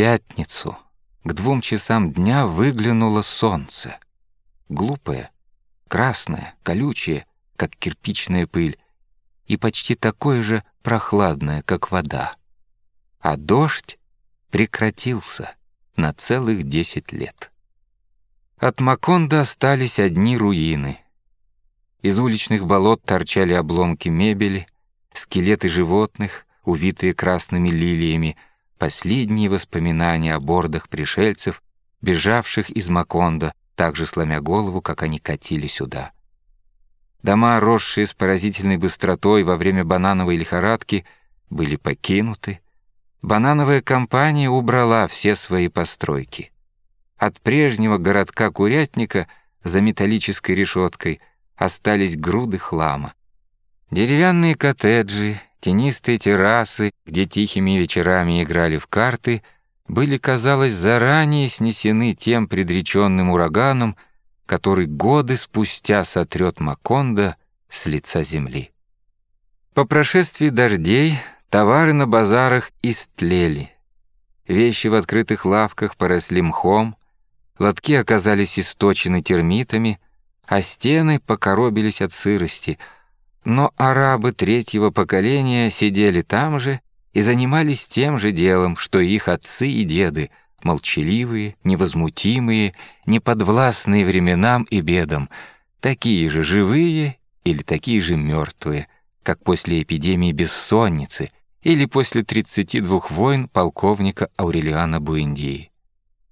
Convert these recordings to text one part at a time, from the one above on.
пятницу к двум часам дня выглянуло солнце. Глупое, красное, колючее, как кирпичная пыль, и почти такое же прохладное, как вода. А дождь прекратился на целых десять лет. От Маконда остались одни руины. Из уличных болот торчали обломки мебели, скелеты животных, увитые красными лилиями, последние воспоминания о бордах пришельцев, бежавших из Маконда, так же сломя голову, как они катили сюда. Дома, росшие с поразительной быстротой во время банановой лихорадки, были покинуты. Банановая компания убрала все свои постройки. От прежнего городка-курятника за металлической решеткой остались груды хлама. Деревянные коттеджи, тенистые террасы, где тихими вечерами играли в карты, были, казалось, заранее снесены тем предреченным ураганом, который годы спустя сотрет Макондо с лица земли. По прошествии дождей товары на базарах истлели. Вещи в открытых лавках поросли мхом, лотки оказались источены термитами, а стены покоробились от сырости — но арабы третьего поколения сидели там же и занимались тем же делом, что их отцы и деды, молчаливые, невозмутимые, неподвластные временам и бедам, такие же живые или такие же мертвые, как после эпидемии бессонницы или после 32 войн полковника Аурелиана Буэндии.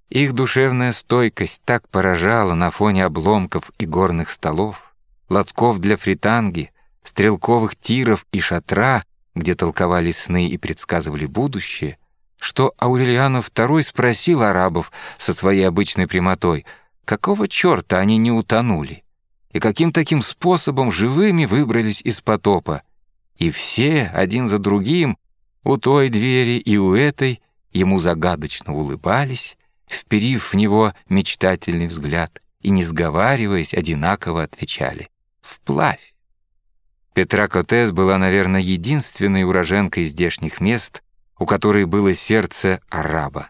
Их душевная стойкость так поражала на фоне обломков и горных столов, лотков для фританги — стрелковых тиров и шатра, где толковали сны и предсказывали будущее, что Аурелианов II спросил арабов со своей обычной прямотой, какого черта они не утонули, и каким таким способом живыми выбрались из потопа. И все, один за другим, у той двери и у этой, ему загадочно улыбались, вперив в него мечтательный взгляд и, не сговариваясь, одинаково отвечали «Вплавь». Петра Котес была, наверное, единственной уроженкой здешних мест, у которой было сердце араба.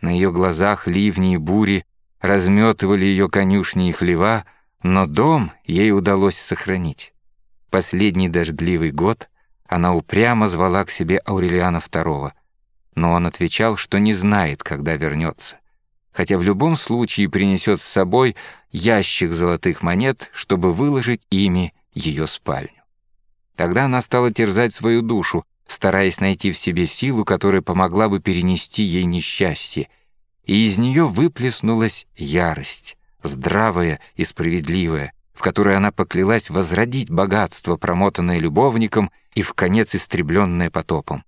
На ее глазах ливни и бури разметывали ее конюшни и хлева, но дом ей удалось сохранить. Последний дождливый год она упрямо звала к себе Аурелиана II, но он отвечал, что не знает, когда вернется, хотя в любом случае принесет с собой ящик золотых монет, чтобы выложить ими ее спальню. Тогда она стала терзать свою душу, стараясь найти в себе силу, которая помогла бы перенести ей несчастье, и из нее выплеснулась ярость, здравая и справедливая, в которой она поклялась возродить богатство, промотанное любовником и в конец истребленное потопом.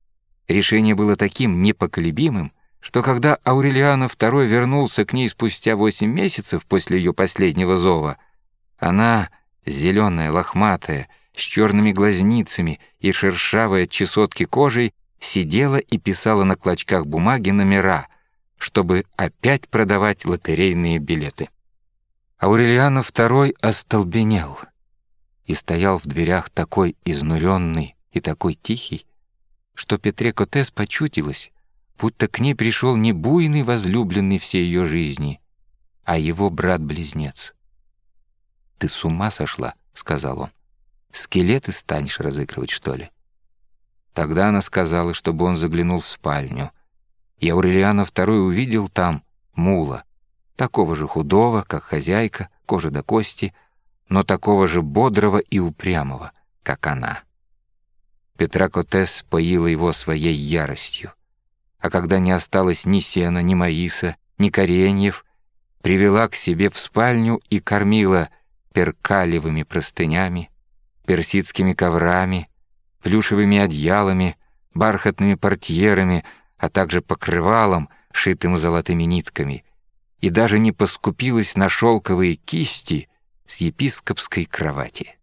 Решение было таким непоколебимым, что когда Аурелиана II вернулся к ней спустя восемь месяцев после ее последнего зова, она зеленая, лохматая, с черными глазницами и шершавая чесотки кожей, сидела и писала на клочках бумаги номера, чтобы опять продавать лотерейные билеты. Аурелианов II остолбенел и стоял в дверях такой изнуренный и такой тихий, что Петре Котес почутилось, будто к ней пришел не буйный возлюбленный всей ее жизни, а его брат-близнец. «Ты с ума сошла?» — сказал он. «Скелеты станешь разыгрывать, что ли?» Тогда она сказала, чтобы он заглянул в спальню. И Аурелиана II увидел там мула, такого же худого, как хозяйка, кожа до кости, но такого же бодрого и упрямого, как она. Петра Котес поила его своей яростью, а когда не осталось ни сена, ни маиса, ни кореньев, привела к себе в спальню и кормила перкалевыми простынями, персидскими коврами, плюшевыми одеялами, бархатными портьерами, а также покрывалом, шитым золотыми нитками, и даже не поскупилась на шелковые кисти с епископской кровати.